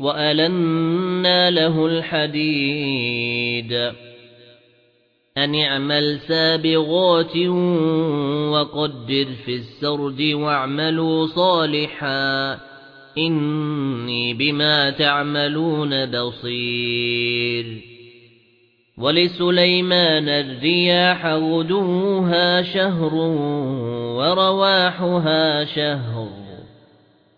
وَأَلَنَّا لَهُ الْحَدِيدَ أَنِ اعْمَلْ سَابِغَاتٍ وَقَدِّرْ فِي السَّرْدِ وَاعْمَلُوا صَالِحًا إِنِّي بِمَا تَعْمَلُونَ بَصِيرٌ وَلِسُلَيْمَانَ الرِّيَاحَ غُدُوُّهَا شَهْرٌ وَرَوَاحُهَا شَهْرٌ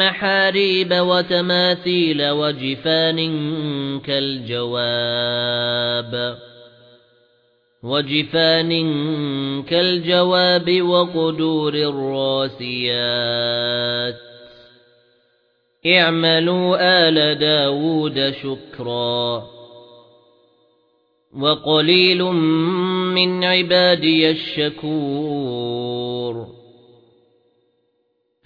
مَّحَارِيبَ وَتَمَاثِيلَ وَجِفَانٍ كَالْجَوَابِ. وَجِفَانٍ كَالْجَوَابِ وَقُدُورٍ الرَّاسِيَاتِ. اعْمَلُوا آلَ دَاوُودَ شُكْرًا. وَقَلِيلٌ مِنْ عِبَادِيَ الشَّكُورُ.